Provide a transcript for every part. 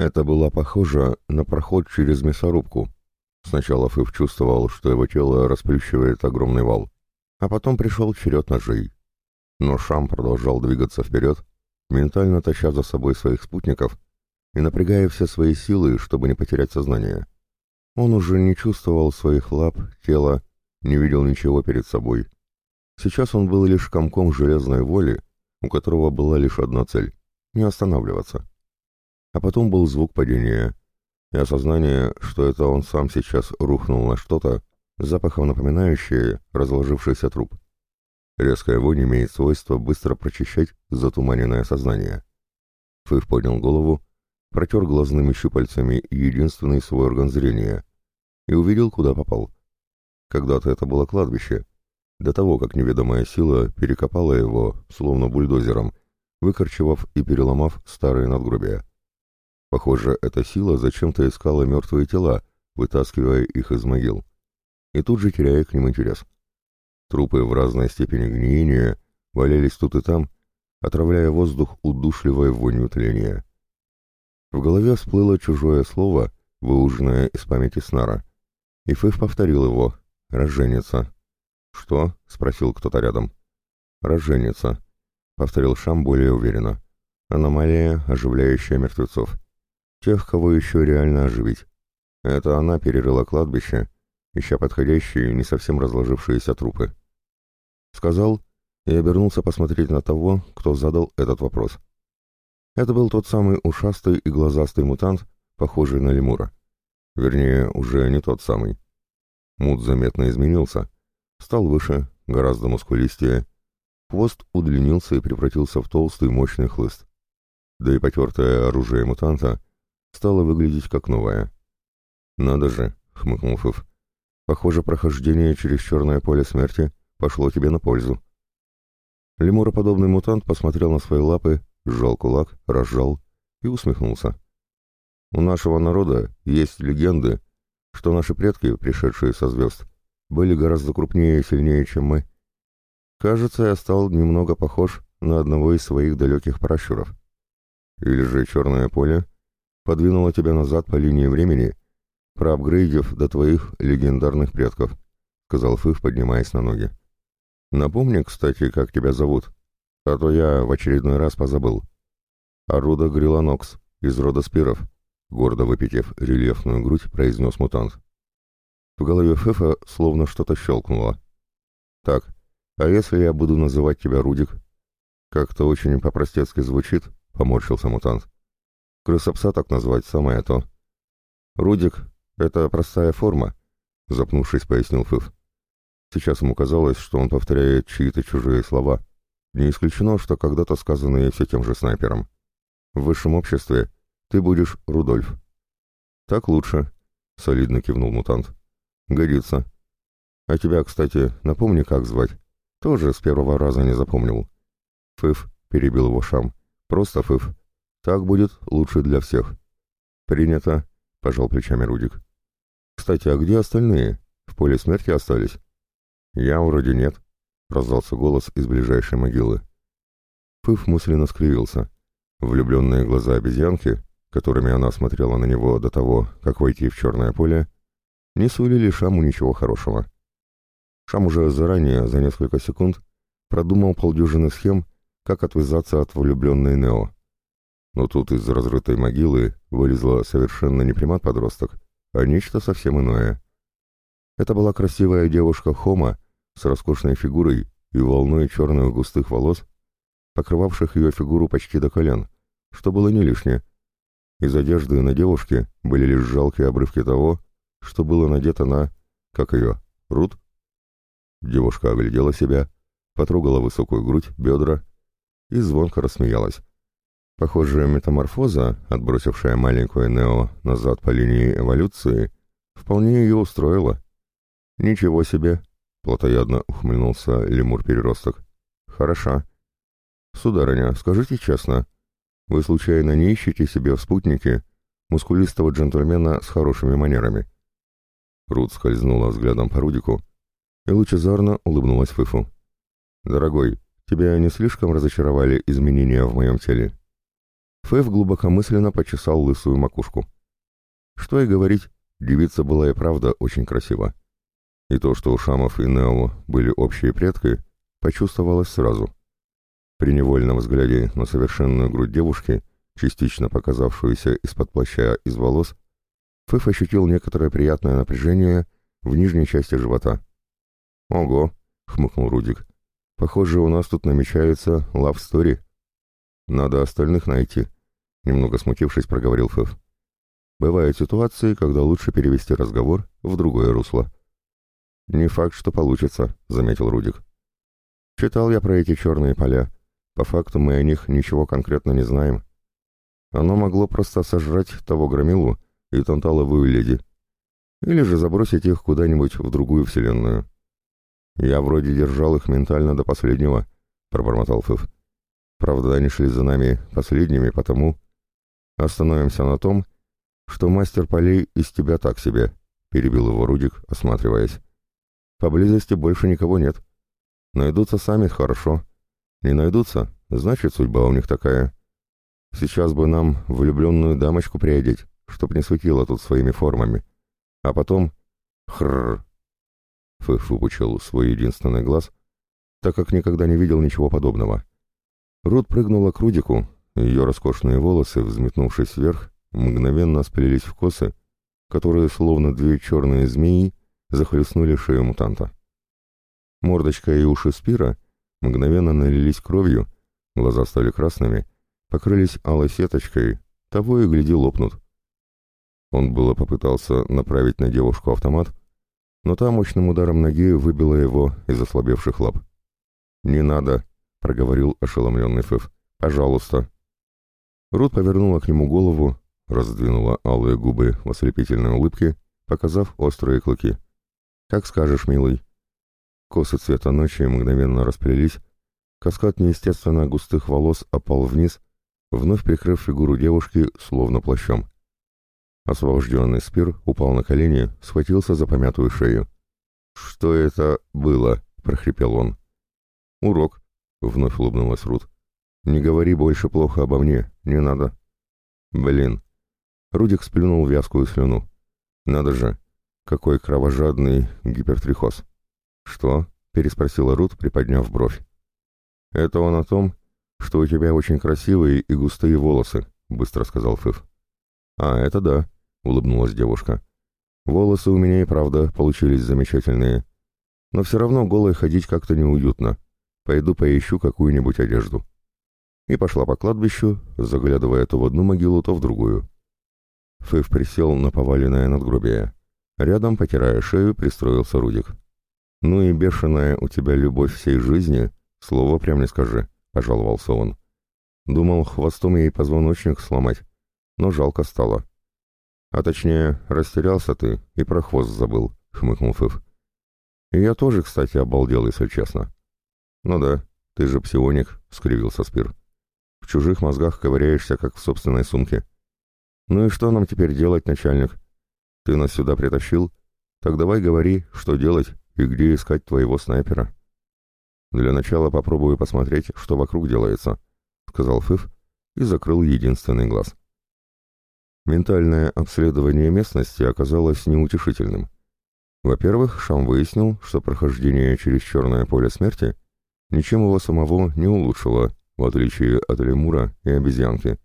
Это было похоже на проход через мясорубку. Сначала Фыв чувствовал, что его тело расплющивает огромный вал, а потом пришел черед ножей. Но Шам продолжал двигаться вперед, ментально таща за собой своих спутников и напрягая все свои силы, чтобы не потерять сознание. Он уже не чувствовал своих лап, тела, не видел ничего перед собой. Сейчас он был лишь комком железной воли, у которого была лишь одна цель — не останавливаться. А потом был звук падения, и осознание, что это он сам сейчас рухнул на что-то, запахом напоминающее разложившийся труп. Резкая вонь имеет свойство быстро прочищать затуманенное сознание. Фыв поднял голову, протер глазными щупальцами единственный свой орган зрения и увидел, куда попал. Когда-то это было кладбище, до того, как неведомая сила перекопала его, словно бульдозером, выкорчевав и переломав старые надгробия. Похоже, эта сила зачем-то искала мертвые тела, вытаскивая их из могил, и тут же теряя к ним интерес. Трупы в разной степени гниения валялись тут и там, отравляя воздух удушливой вонью тления. В голове всплыло чужое слово, выуженное из памяти Снара, и Фыв повторил его «разжениться». «Что?» — спросил кто-то рядом. «Разжениться», — повторил Шам более уверенно. «Аномалия, оживляющая мертвецов. Тех, кого еще реально оживить. Это она перерыла кладбище, ища подходящие, не совсем разложившиеся трупы». Сказал и обернулся посмотреть на того, кто задал этот вопрос. Это был тот самый ушастый и глазастый мутант, похожий на лемура. Вернее, уже не тот самый. Мут заметно изменился — Стал выше, гораздо мускулистее. Хвост удлинился и превратился в толстый мощный хлыст. Да и потертое оружие мутанта стало выглядеть как новое. «Надо же», — хмыкнул Фыф. «Похоже, прохождение через черное поле смерти пошло тебе на пользу». Лемуроподобный мутант посмотрел на свои лапы, сжал кулак, разжал и усмехнулся. «У нашего народа есть легенды, что наши предки, пришедшие со звезд, были гораздо крупнее и сильнее, чем мы. Кажется, я стал немного похож на одного из своих далеких пращуров. Или же черное поле подвинуло тебя назад по линии времени, проапгрейдив до твоих легендарных предков, — сказал Фыв, поднимаясь на ноги. Напомни, кстати, как тебя зовут, а то я в очередной раз позабыл. Аруда Гриланокс, из рода спиров, — гордо выпитив рельефную грудь, произнес мутант. В голове Фефа словно что-то щелкнуло. «Так, а если я буду называть тебя Рудик?» «Как-то очень по-простецки звучит», — поморщился мутант. «Крысопса так назвать самое то». «Рудик — это простая форма», — запнувшись, пояснил Фыф. Сейчас ему казалось, что он повторяет чьи-то чужие слова. Не исключено, что когда-то сказанные все тем же снайпером. «В высшем обществе ты будешь Рудольф». «Так лучше», — солидно кивнул мутант. «Годится. А тебя, кстати, напомни, как звать. Тоже с первого раза не запомнил». «Фыф», — перебил его Шам. «Просто Фыф. Так будет лучше для всех». «Принято», — пожал плечами Рудик. «Кстати, а где остальные? В поле смерти остались?» «Я вроде нет», — раздался голос из ближайшей могилы. Фыф мысленно скривился. Влюбленные глаза обезьянки, которыми она смотрела на него до того, как войти в черное поле, — не сулили Шаму ничего хорошего. Шам уже заранее, за несколько секунд, продумал полдюжины схем, как отвязаться от влюбленной Нео. Но тут из разрытой могилы вылезла совершенно не примат-подросток, а нечто совсем иное. Это была красивая девушка Хома с роскошной фигурой и волной черных густых волос, покрывавших ее фигуру почти до колен, что было не лишнее. Из одежды на девушке были лишь жалкие обрывки того, что было надето на... как ее? Рут? Девушка оглядела себя, потрогала высокую грудь, бедра и звонко рассмеялась. Похоже, метаморфоза, отбросившая маленькую Нео назад по линии эволюции, вполне ее устроила. «Ничего себе!» — плотоядно ухмыльнулся лемур-переросток. «Хороша. Сударыня, скажите честно, вы случайно не ищете себе в спутнике мускулистого джентльмена с хорошими манерами?» Рут скользнула взглядом по Рудику и лучезарно улыбнулась Фыфу. «Дорогой, тебя не слишком разочаровали изменения в моем теле?» Фэф глубокомысленно почесал лысую макушку. Что и говорить, девица была и правда очень красива. И то, что у Шамов и Нео были общие предки, почувствовалось сразу. При невольном взгляде на совершенную грудь девушки, частично показавшуюся из-под плаща из волос, Фэф ощутил некоторое приятное напряжение в нижней части живота. «Ого!» — хмыкнул Рудик. «Похоже, у нас тут намечается лав-стори. Надо остальных найти», — немного смутившись, проговорил Фэф. «Бывают ситуации, когда лучше перевести разговор в другое русло». «Не факт, что получится», — заметил Рудик. «Читал я про эти черные поля. По факту мы о них ничего конкретно не знаем. Оно могло просто сожрать того громилу и танталовую леди. Или же забросить их куда-нибудь в другую вселенную. Я вроде держал их ментально до последнего, пробормотал Фыф. Правда, они шли за нами последними, потому... Остановимся на том, что мастер полей из тебя так себе, перебил его Рудик, осматриваясь. Поблизости больше никого нет. Найдутся сами, хорошо. Не найдутся, значит, судьба у них такая. Сейчас бы нам влюбленную дамочку приодеть, чтоб не светила тут своими формами. А потом... Хрррр. Фыф выпучил свой единственный глаз, так как никогда не видел ничего подобного. Рут прыгнула к Рудику, ее роскошные волосы, взметнувшись вверх, мгновенно сплелись в косы, которые, словно две черные змеи, захлестнули шею мутанта. Мордочка и уши Спира мгновенно налились кровью, глаза стали красными, покрылись алой сеточкой, того и гляди лопнут. Он было попытался направить на девушку автомат, но та мощным ударом ноги выбила его из ослабевших лап. «Не надо», — проговорил ошеломленный Фэф. «Пожалуйста». Рут повернула к нему голову, раздвинула алые губы в ослепительной улыбке, показав острые клыки. «Как скажешь, милый». Косы цвета ночи мгновенно расплелись, каскад неестественно густых волос опал вниз, вновь прикрыв фигуру девушки словно плащом. Освобожденный Спир упал на колени, схватился за помятую шею. «Что это было?» — прохрипел он. «Урок», — вновь улыбнулась Рут. «Не говори больше плохо обо мне, не надо». «Блин». Рудик сплюнул вязкую слюну. «Надо же, какой кровожадный гипертрихоз». «Что?» — переспросила Рут, приподняв бровь. «Это он о том, что у тебя очень красивые и густые волосы», — быстро сказал Фыф. «А, это да», — улыбнулась девушка. «Волосы у меня и правда получились замечательные. Но все равно голой ходить как-то неуютно. Пойду поищу какую-нибудь одежду». И пошла по кладбищу, заглядывая то в одну могилу, то в другую. Фыв присел на поваленное надгробие. Рядом, потирая шею, пристроился Рудик. «Ну и бешеная у тебя любовь всей жизни, слово прям не скажи», — пожаловался он. Думал, хвостом ей позвоночник сломать, но жалко стало. А точнее, растерялся ты и про хвост забыл, хмыкнул Фыф. И я тоже, кстати, обалдел, если честно. Ну да, ты же псионик, скривился Спир. В чужих мозгах ковыряешься, как в собственной сумке. Ну и что нам теперь делать, начальник? Ты нас сюда притащил? Так давай говори, что делать и где искать твоего снайпера. Для начала попробую посмотреть, что вокруг делается, сказал Фыф и закрыл единственный глаз. Ментальное обследование местности оказалось неутешительным. Во-первых, Шам выяснил, что прохождение через черное поле смерти ничем его самого не улучшило, в отличие от лемура и обезьянки.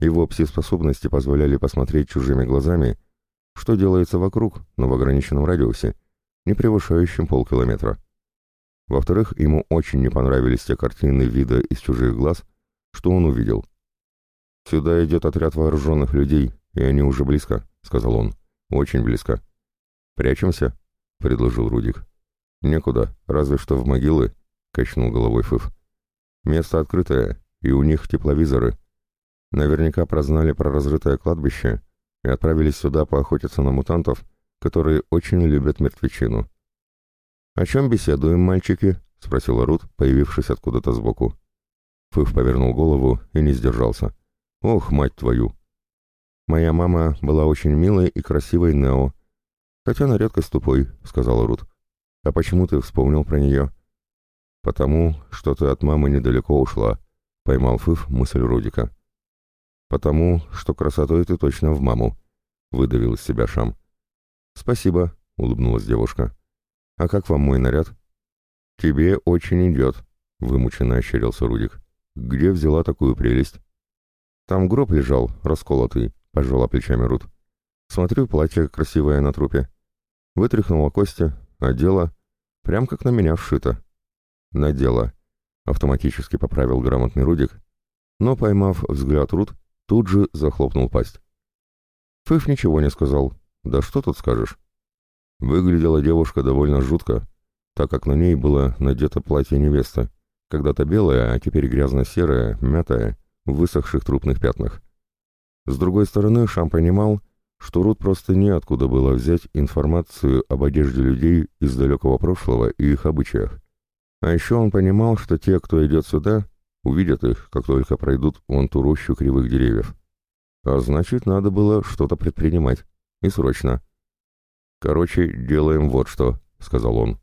Его пси-способности позволяли посмотреть чужими глазами, что делается вокруг, но в ограниченном радиусе, не превышающем полкилометра. Во-вторых, ему очень не понравились те картины вида из чужих глаз, что он увидел. «Сюда идет отряд вооруженных людей, и они уже близко», — сказал он. «Очень близко». «Прячемся?» — предложил Рудик. «Некуда, разве что в могилы», — качнул головой Фыф. «Место открытое, и у них тепловизоры. Наверняка прознали про разрытое кладбище и отправились сюда поохотиться на мутантов, которые очень любят мертвечину». «О чем беседуем, мальчики?» — спросила Рут, появившись откуда-то сбоку. Фыф повернул голову и не сдержался. Ох, мать твою! Моя мама была очень милой и красивой Нео. Хотя на редкость тупой, сказала Рут. А почему ты вспомнил про нее? Потому, что ты от мамы недалеко ушла, поймал Фыф мысль Рудика. «Потому что красотой ты точно в маму», — выдавил из себя Шам. «Спасибо», — улыбнулась девушка. «А как вам мой наряд?» «Тебе очень идет», — вымученно ощерился Рудик. «Где взяла такую прелесть?» «Там гроб лежал, расколотый», — пожала плечами Рут. «Смотрю, платье красивое на трупе. Вытряхнула кости, одела, прям как на меня вшито». «Надела», — автоматически поправил грамотный Рудик, но, поймав взгляд Рут, тут же захлопнул пасть. Фыф ничего не сказал. Да что тут скажешь? Выглядела девушка довольно жутко, так как на ней было надето платье невесты, когда-то белое, а теперь грязно-серое, мятое, в высохших трупных пятнах. С другой стороны, Шам понимал, что Рут просто неоткуда было взять информацию об одежде людей из далекого прошлого и их обычаях. А еще он понимал, что те, кто идет сюда, увидят их, как только пройдут вон ту рощу кривых деревьев. А значит, надо было что-то предпринимать. И срочно. «Короче, делаем вот что», — сказал он.